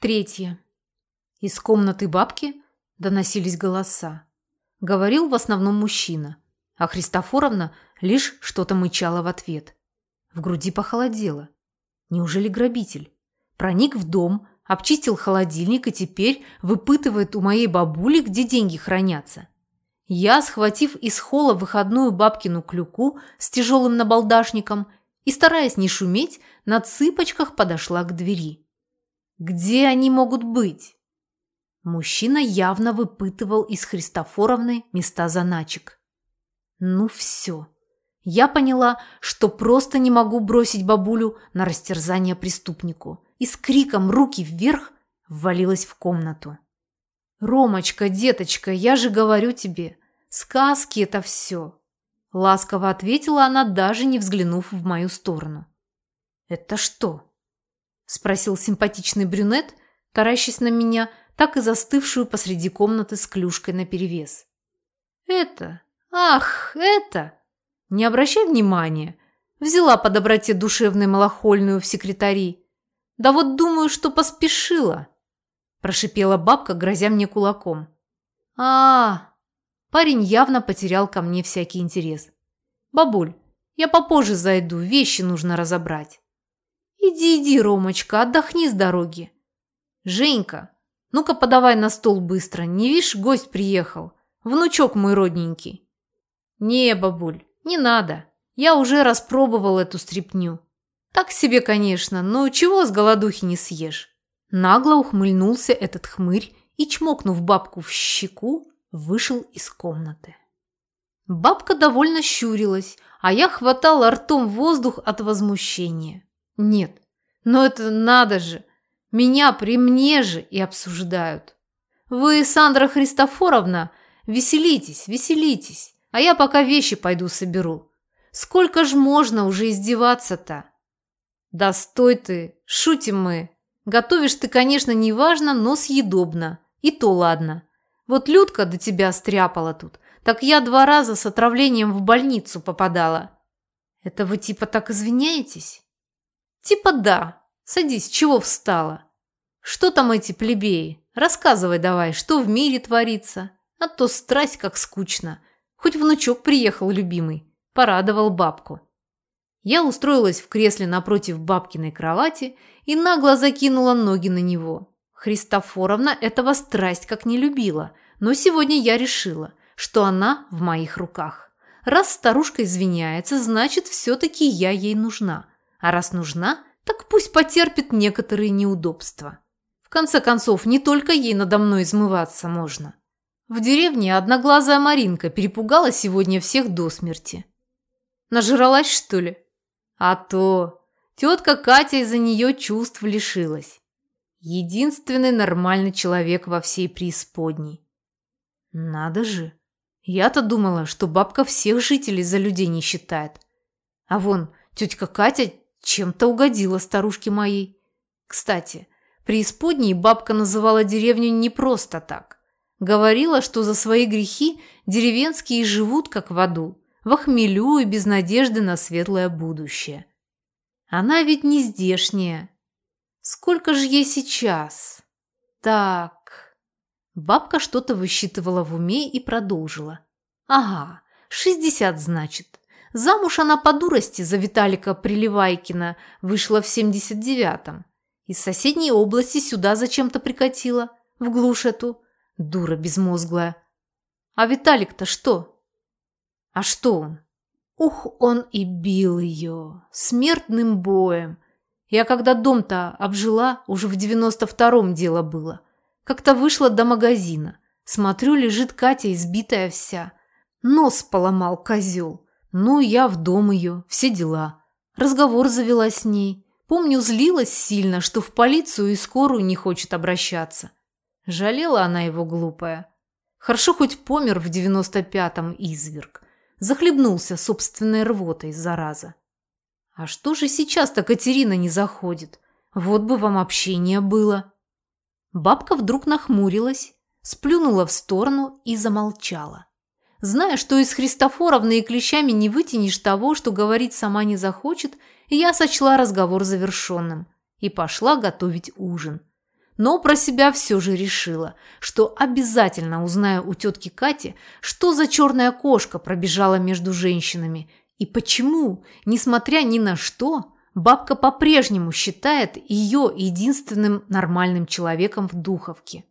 Третье. Из комнаты бабки доносились голоса. Говорил в основном мужчина, а Христофоровна лишь что-то мычала в ответ. В груди похолодело. Неужели грабитель? Проник в дом, обчистил холодильник и теперь выпытывает у моей бабули, где деньги хранятся. Я, схватив из холла выходную бабкину клюку с тяжелым набалдашником и, стараясь не шуметь, на цыпочках подошла к двери. Где они могут быть? Мужчина явно выпытывал из Христофоровны места заначек. Ну все. Я поняла, что просто не могу бросить бабулю на растерзание преступнику. И с криком «руки вверх» ввалилась в комнату. «Ромочка, деточка, я же говорю тебе, сказки это все!» Ласково ответила она, даже не взглянув в мою сторону. «Это что?» Спросил симпатичный брюнет, таращась на меня, так и застывшую посреди комнаты с клюшкой наперевес. «Это? Ах, это!» «Не обращай внимания!» Взяла по доброте душевной малохольную в секретари. «Да вот думаю, что поспешила!» Прошипела бабка, грозя мне кулаком. а, Парень явно потерял ко мне всякий интерес. «Бабуль, я попозже зайду, вещи нужно разобрать». «Иди, иди, Ромочка, отдохни с дороги». «Женька, ну-ка подавай на стол быстро, не видишь, гость приехал. Внучок мой родненький». «Не, бабуль, не надо. Я уже распробовал эту стряпню. Так себе, конечно, но чего с голодухи не съешь?» Нагло ухмыльнулся этот хмырь и, чмокнув бабку в щеку, вышел из комнаты. Бабка довольно щурилась, а я хватал ртом воздух от возмущения. Нет, но это надо же. Меня при мне же и обсуждают. Вы, Сандра Христофоровна, веселитесь, веселитесь, а я пока вещи пойду соберу. Сколько ж можно уже издеваться-то? Да стой ты, шутим мы. Готовишь ты, конечно, неважно, но съедобно. И то ладно. Вот Людка до тебя стряпала тут. Так я два раза с отравлением в больницу попадала. Это вы типа так извиняетесь? Типа да. Садись, чего встала? Что там эти плебеи? Рассказывай давай, что в мире творится. А то страсть как скучно. Хоть внучок приехал любимый. Порадовал бабку. Я устроилась в кресле напротив бабкиной кровати и нагло закинула ноги на него. Христофоровна этого страсть как не любила, но сегодня я решила, что она в моих руках. Раз старушка извиняется, значит, все-таки я ей нужна. А раз нужна, так пусть потерпит некоторые неудобства. В конце концов, не только ей надо мной измываться можно. В деревне одноглазая Маринка перепугала сегодня всех до смерти. Нажралась, что ли? А то. Тетка Катя из-за нее чувств лишилась. Единственный нормальный человек во всей преисподней. Надо же. Я-то думала, что бабка всех жителей за людей не считает. А вон, тетка Катя чем-то угодила старушке моей. Кстати, преисподней бабка называла деревню не просто так. Говорила, что за свои грехи деревенские живут как в аду, в охмелю и без надежды на светлое будущее. Она ведь не здешняя. Сколько же ей сейчас? Так. Бабка что-то высчитывала в уме и продолжила. Ага, шестьдесят, значит. Замуж она по дурости за Виталика Приливайкина вышла в 79-м. Из соседней области сюда зачем-то прикатила, в глушь эту. Дура безмозглая. А Виталик-то что? А что он? Ух, он и бил ее. Смертным боем. Я когда дом-то обжила, уже в 92-м дело было. Как-то вышла до магазина. Смотрю, лежит Катя избитая вся. Нос поломал козел. Ну, я в дом ее, все дела. Разговор завела с ней. Помню, злилась сильно, что в полицию и скорую не хочет обращаться. Жалела она его глупая. Хорошо хоть помер в девяносто пятом изверг. Захлебнулся собственной рвотой, зараза. А что же сейчас-то Катерина не заходит? Вот бы вам общение было. Бабка вдруг нахмурилась, сплюнула в сторону и замолчала. Зная, что из Христофоровны и клещами не вытянешь того, что говорить сама не захочет, я сочла разговор завершенным и пошла готовить ужин. но про себя все же решила, что обязательно узнаю у тетки Кати, что за черная кошка пробежала между женщинами и почему, несмотря ни на что, бабка по-прежнему считает ее единственным нормальным человеком в Духовке.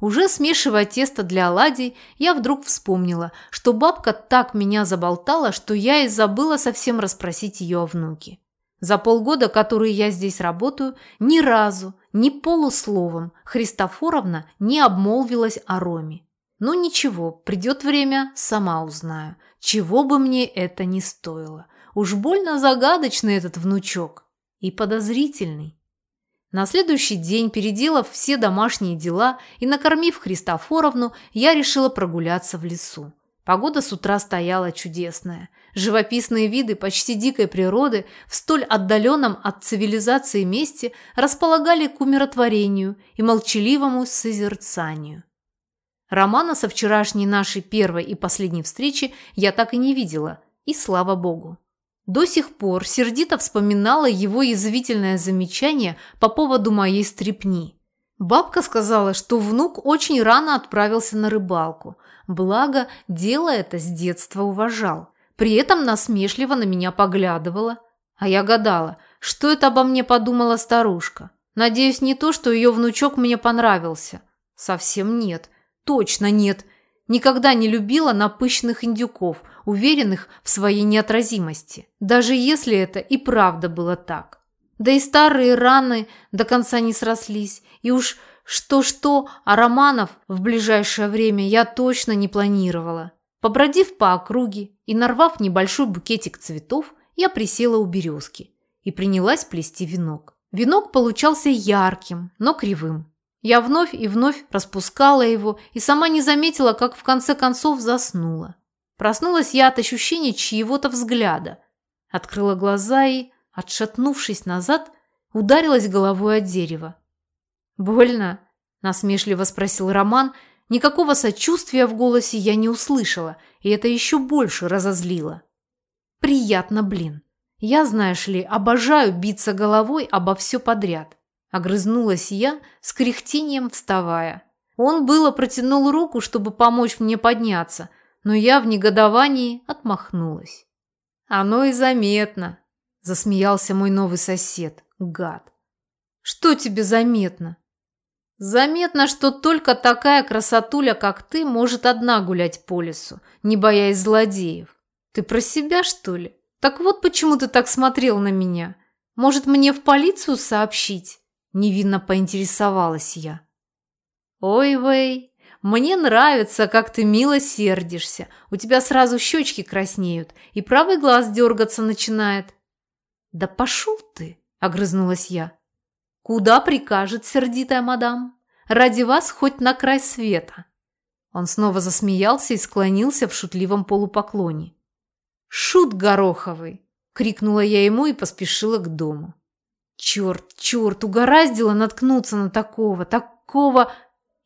Уже смешивая тесто для оладий, я вдруг вспомнила, что бабка так меня заболтала, что я и забыла совсем расспросить ее о внуке. За полгода, которые я здесь работаю, ни разу, ни полусловом Христофоровна не обмолвилась о Роме. Ну ничего, придет время, сама узнаю, чего бы мне это ни стоило. Уж больно загадочный этот внучок и подозрительный. На следующий день, переделав все домашние дела и накормив Христофоровну, я решила прогуляться в лесу. Погода с утра стояла чудесная. Живописные виды почти дикой природы в столь отдаленном от цивилизации месте располагали к умиротворению и молчаливому созерцанию. Романа со вчерашней нашей первой и последней встречи я так и не видела, и слава богу. До сих пор сердито вспоминала его язвительное замечание по поводу моей стрепни. Бабка сказала, что внук очень рано отправился на рыбалку, благо дело это с детства уважал. При этом насмешливо на меня поглядывала. А я гадала, что это обо мне подумала старушка. Надеюсь, не то, что ее внучок мне понравился. Совсем нет. Точно нет. Никогда не любила напыщенных индюков, уверенных в своей неотразимости. Даже если это и правда было так. Да и старые раны до конца не срослись. И уж что-что, а романов в ближайшее время я точно не планировала. Побродив по округе и нарвав небольшой букетик цветов, я присела у березки и принялась плести венок. Венок получался ярким, но кривым. Я вновь и вновь распускала его и сама не заметила, как в конце концов заснула. Проснулась я от ощущения чьего-то взгляда. Открыла глаза и, отшатнувшись назад, ударилась головой о дерево. «Больно?» – насмешливо спросил Роман. Никакого сочувствия в голосе я не услышала, и это еще больше разозлило. «Приятно, блин. Я, знаешь ли, обожаю биться головой обо все подряд. Огрызнулась я с кряхтением, вставая. Он было протянул руку, чтобы помочь мне подняться, но я в негодовании отмахнулась. «Оно и заметно», – засмеялся мой новый сосед, гад. «Что тебе заметно?» «Заметно, что только такая красотуля, как ты, может одна гулять по лесу, не боясь злодеев. Ты про себя, что ли? Так вот почему ты так смотрел на меня. Может, мне в полицию сообщить?» Невинно поинтересовалась я. «Ой, Вэй, мне нравится, как ты мило сердишься. У тебя сразу щечки краснеют, и правый глаз дергаться начинает». «Да пошел ты!» – огрызнулась я. «Куда прикажет сердитая мадам? Ради вас хоть на край света». Он снова засмеялся и склонился в шутливом полупоклоне. «Шут гороховый!» – крикнула я ему и поспешила к дому. Черт, черт, угораздило наткнуться на такого, такого...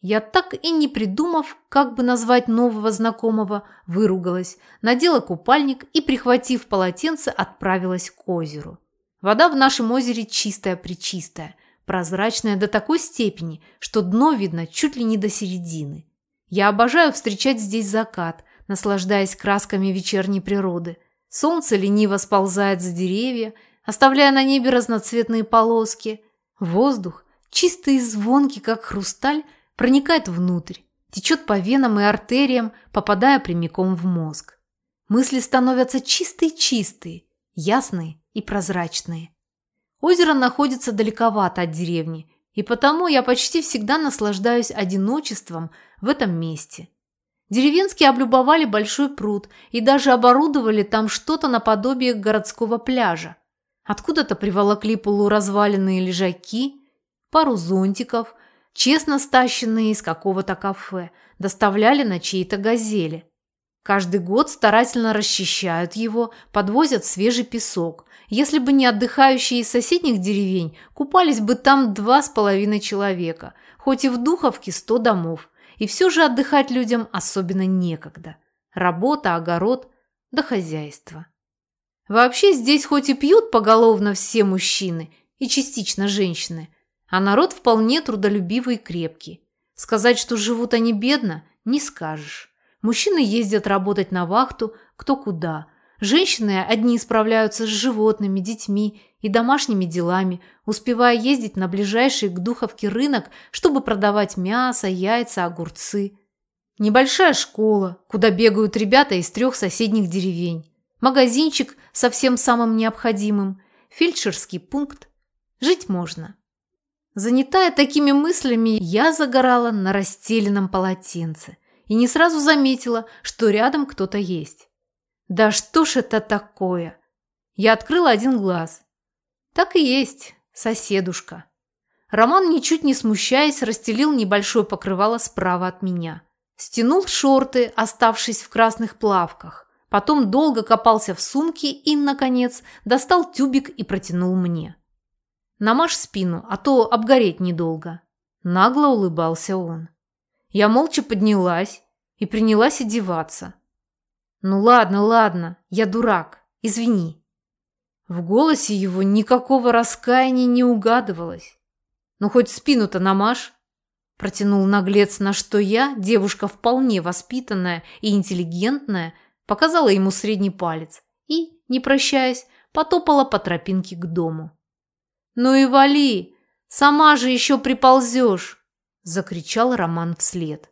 Я так и не придумав, как бы назвать нового знакомого, выругалась, надела купальник и, прихватив полотенце, отправилась к озеру. Вода в нашем озере чистая-пречистая, прозрачная до такой степени, что дно видно чуть ли не до середины. Я обожаю встречать здесь закат, наслаждаясь красками вечерней природы. Солнце лениво сползает за деревья, оставляя на небе разноцветные полоски. Воздух, чистый и звонкий, как хрусталь, проникает внутрь, течет по венам и артериям, попадая прямиком в мозг. Мысли становятся чистые-чистые, ясные и прозрачные. Озеро находится далековато от деревни, и потому я почти всегда наслаждаюсь одиночеством в этом месте. Деревенские облюбовали большой пруд и даже оборудовали там что-то наподобие городского пляжа. Откуда-то приволокли полуразваленные лежаки, пару зонтиков, честно стащенные из какого-то кафе, доставляли на чьей-то газели. Каждый год старательно расчищают его, подвозят свежий песок. Если бы не отдыхающие из соседних деревень, купались бы там два с половиной человека, хоть и в Духовке сто домов. И все же отдыхать людям особенно некогда. Работа, огород да хозяйство. Вообще здесь хоть и пьют поголовно все мужчины и частично женщины, А народ вполне трудолюбивый и крепкий. Сказать, что живут они бедно, не скажешь. Мужчины ездят работать на вахту, кто куда. Женщины одни справляются с животными, детьми и домашними делами, успевая ездить на ближайший к Духовке рынок, чтобы продавать мясо, яйца, огурцы. Небольшая школа, куда бегают ребята из трех соседних деревень. Магазинчик со всем самым необходимым. Фельдшерский пункт. Жить можно. Занятая такими мыслями, я загорала на расстеленном полотенце и не сразу заметила, что рядом кто-то есть. Да что ж это такое? Я открыла один глаз. Так и есть, соседушка. Роман, ничуть не смущаясь, расстелил небольшое покрывало справа от меня. Стянул шорты, оставшись в красных плавках. Потом долго копался в сумке и, наконец, достал тюбик и протянул мне. «Намажь спину, а то обгореть недолго». Нагло улыбался он. Я молча поднялась и принялась одеваться. «Ну ладно, ладно, я дурак, извини». В голосе его никакого раскаяния не угадывалось. «Ну хоть спину-то намажь». Протянул наглец, на что я, девушка вполне воспитанная и интеллигентная, показала ему средний палец и, не прощаясь, потопала по тропинке к дому. «Ну и вали! Сама же еще приползешь!» – закричал Роман вслед.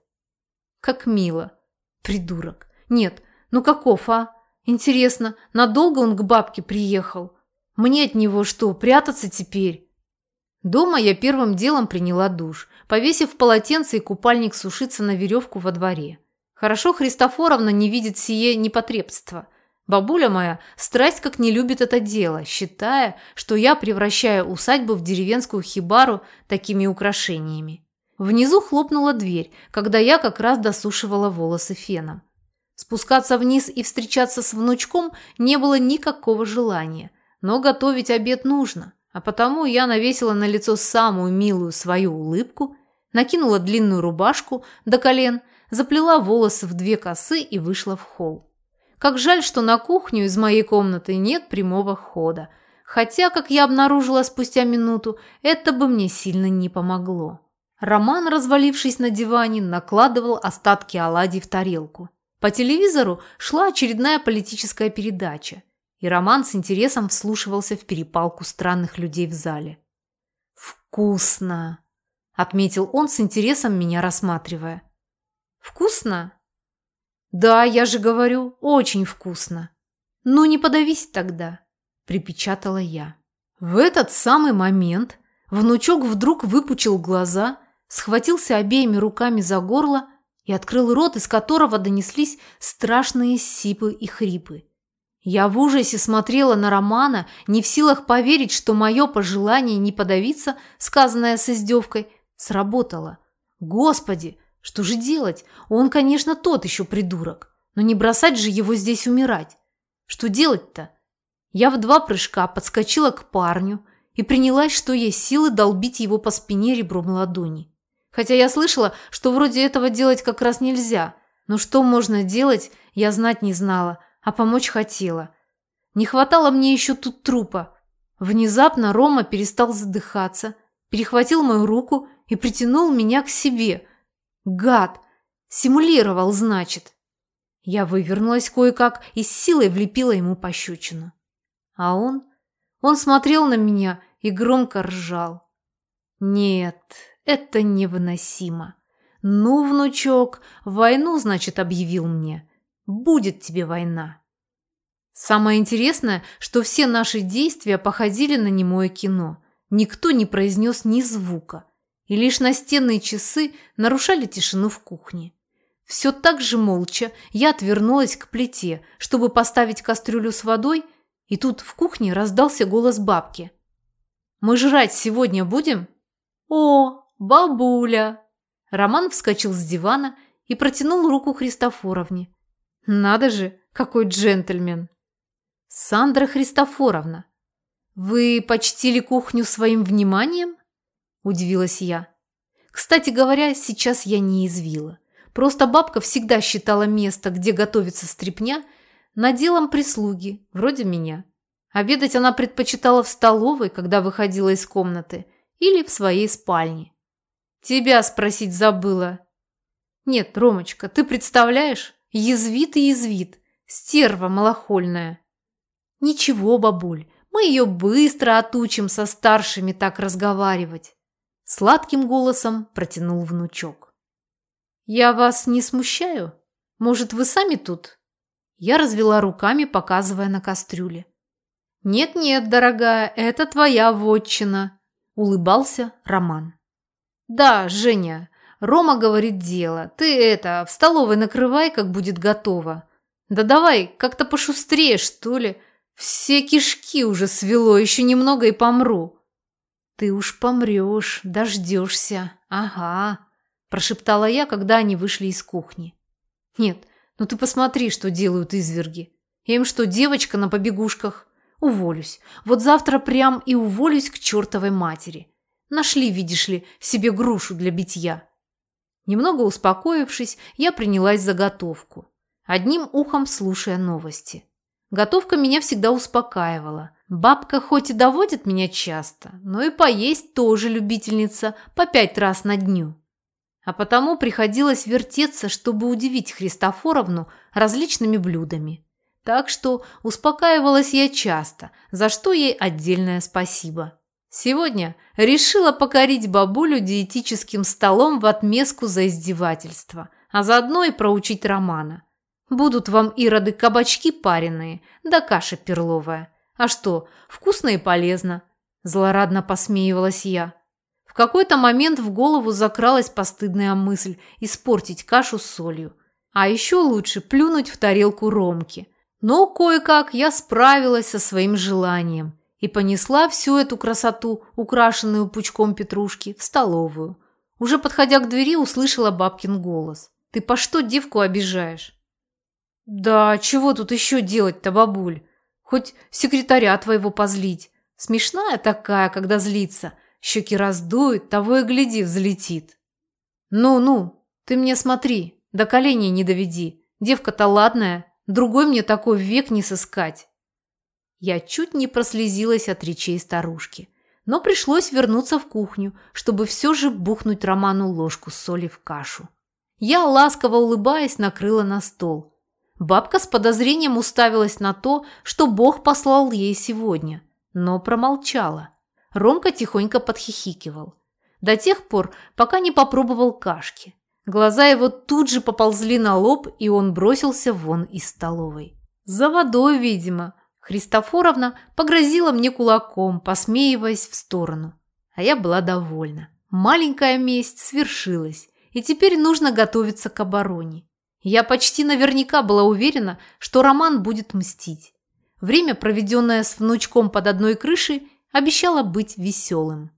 «Как мило! Придурок! Нет, ну каков, а? Интересно, надолго он к бабке приехал? Мне от него что, прятаться теперь?» Дома я первым делом приняла душ, повесив полотенце и купальник сушиться на веревку во дворе. Хорошо Христофоровна не видит сие непотребства. Бабуля моя страсть как не любит это дело, считая, что я превращаю усадьбу в деревенскую хибару такими украшениями. Внизу хлопнула дверь, когда я как раз досушивала волосы феном. Спускаться вниз и встречаться с внучком не было никакого желания, но готовить обед нужно. А потому я навесила на лицо самую милую свою улыбку, накинула длинную рубашку до колен, заплела волосы в две косы и вышла в холл. Как жаль, что на кухню из моей комнаты нет прямого хода. Хотя, как я обнаружила спустя минуту, это бы мне сильно не помогло. Роман, развалившись на диване, накладывал остатки оладий в тарелку. По телевизору шла очередная политическая передача и Роман с интересом вслушивался в перепалку странных людей в зале. «Вкусно!» – отметил он с интересом меня рассматривая. «Вкусно?» «Да, я же говорю, очень вкусно!» «Ну, не подавись тогда!» – припечатала я. В этот самый момент внучок вдруг выпучил глаза, схватился обеими руками за горло и открыл рот, из которого донеслись страшные сипы и хрипы. Я в ужасе смотрела на Романа, не в силах поверить, что мое пожелание не подавиться, сказанное с издевкой, сработало. Господи, что же делать? Он, конечно, тот еще придурок. Но не бросать же его здесь умирать. Что делать-то? Я в два прыжка подскочила к парню и принялась, что есть силы, долбить его по спине ребром ладони. Хотя я слышала, что вроде этого делать как раз нельзя. Но что можно делать, я знать не знала – а помочь хотела. Не хватало мне еще тут трупа. Внезапно Рома перестал задыхаться, перехватил мою руку и притянул меня к себе. Гад! Симулировал, значит. Я вывернулась кое-как и с силой влепила ему пощечину. А он? Он смотрел на меня и громко ржал. Нет, это невыносимо. Ну, внучок, войну, значит, объявил мне. Будет тебе война. Самое интересное, что все наши действия походили на немое кино. Никто не произнес ни звука. И лишь настенные часы нарушали тишину в кухне. Все так же молча я отвернулась к плите, чтобы поставить кастрюлю с водой, и тут в кухне раздался голос бабки. «Мы жрать сегодня будем?» «О, бабуля!» Роман вскочил с дивана и протянул руку Христофоровне. Надо же, какой джентльмен. Сандра Христофоровна, вы почтили кухню своим вниманием? Удивилась я. Кстати говоря, сейчас я не извила. Просто бабка всегда считала место, где готовится стряпня, наделом прислуги, вроде меня. Обедать она предпочитала в столовой, когда выходила из комнаты, или в своей спальне. Тебя спросить забыла. Нет, Ромочка, ты представляешь? Язвит и язвит. Стерва малохольная. Ничего, бабуль, мы ее быстро отучим со старшими так разговаривать. Сладким голосом протянул внучок. Я вас не смущаю? Может, вы сами тут? Я развела руками, показывая на кастрюле. «Нет-нет, дорогая, это твоя вотчина», – улыбался Роман. «Да, Женя, Рома говорит дело. Ты это, в столовой накрывай, как будет готово. Да давай, как-то пошустрее, что ли. Все кишки уже свело, еще немного и помру». «Ты уж помрешь, дождешься. Ага», – прошептала я, когда они вышли из кухни. «Нет, ну ты посмотри, что делают изверги. Я им что, девочка на побегушках? Уволюсь. Вот завтра прям и уволюсь к чертовой матери. Нашли, видишь ли, себе грушу для битья. Немного успокоившись, я принялась за готовку, одним ухом слушая новости. Готовка меня всегда успокаивала. Бабка хоть и доводит меня часто, но и поесть тоже любительница по пять раз на дню. А потому приходилось вертеться, чтобы удивить Христофоровну различными блюдами. Так что успокаивалась я часто, за что ей отдельное спасибо. Сегодня решила покорить бабулю диетическим столом в отместку за издевательство, а заодно и проучить Романа. Будут вам, ироды, кабачки пареные, да каша перловая. А что, вкусно и полезно. Злорадно посмеивалась я. В какой-то момент в голову закралась постыдная мысль испортить кашу с солью. А еще лучше плюнуть в тарелку Ромки. Но кое-как я справилась со своим желанием и понесла всю эту красоту, украшенную пучком петрушки, в столовую. Уже подходя к двери, услышала бабкин голос. «Ты по что девку обижаешь?» «Да чего тут еще делать-то, бабуль? Хоть секретаря твоего позлить. Смешная такая, когда злится. Щеки раздует, того и гляди, взлетит». «Ну-ну, ты мне смотри, до коленей не доведи. Девка-то ладная, другой мне такой век не сыскать». Я чуть не прослезилась от речей старушки, но пришлось вернуться в кухню, чтобы все же бухнуть Роману ложку соли в кашу. Я, ласково улыбаясь, накрыла на стол. Бабка с подозрением уставилась на то, что Бог послал ей сегодня, но промолчала. Ромка тихонько подхихикивал. До тех пор, пока не попробовал кашки. Глаза его тут же поползли на лоб, и он бросился вон из столовой. За водой, видимо, Христофоровна погрозила мне кулаком, посмеиваясь в сторону. А я была довольна. Маленькая месть свершилась, и теперь нужно готовиться к обороне. Я почти наверняка была уверена, что Роман будет мстить. Время, проведенное с внучком под одной крышей, обещало быть веселым.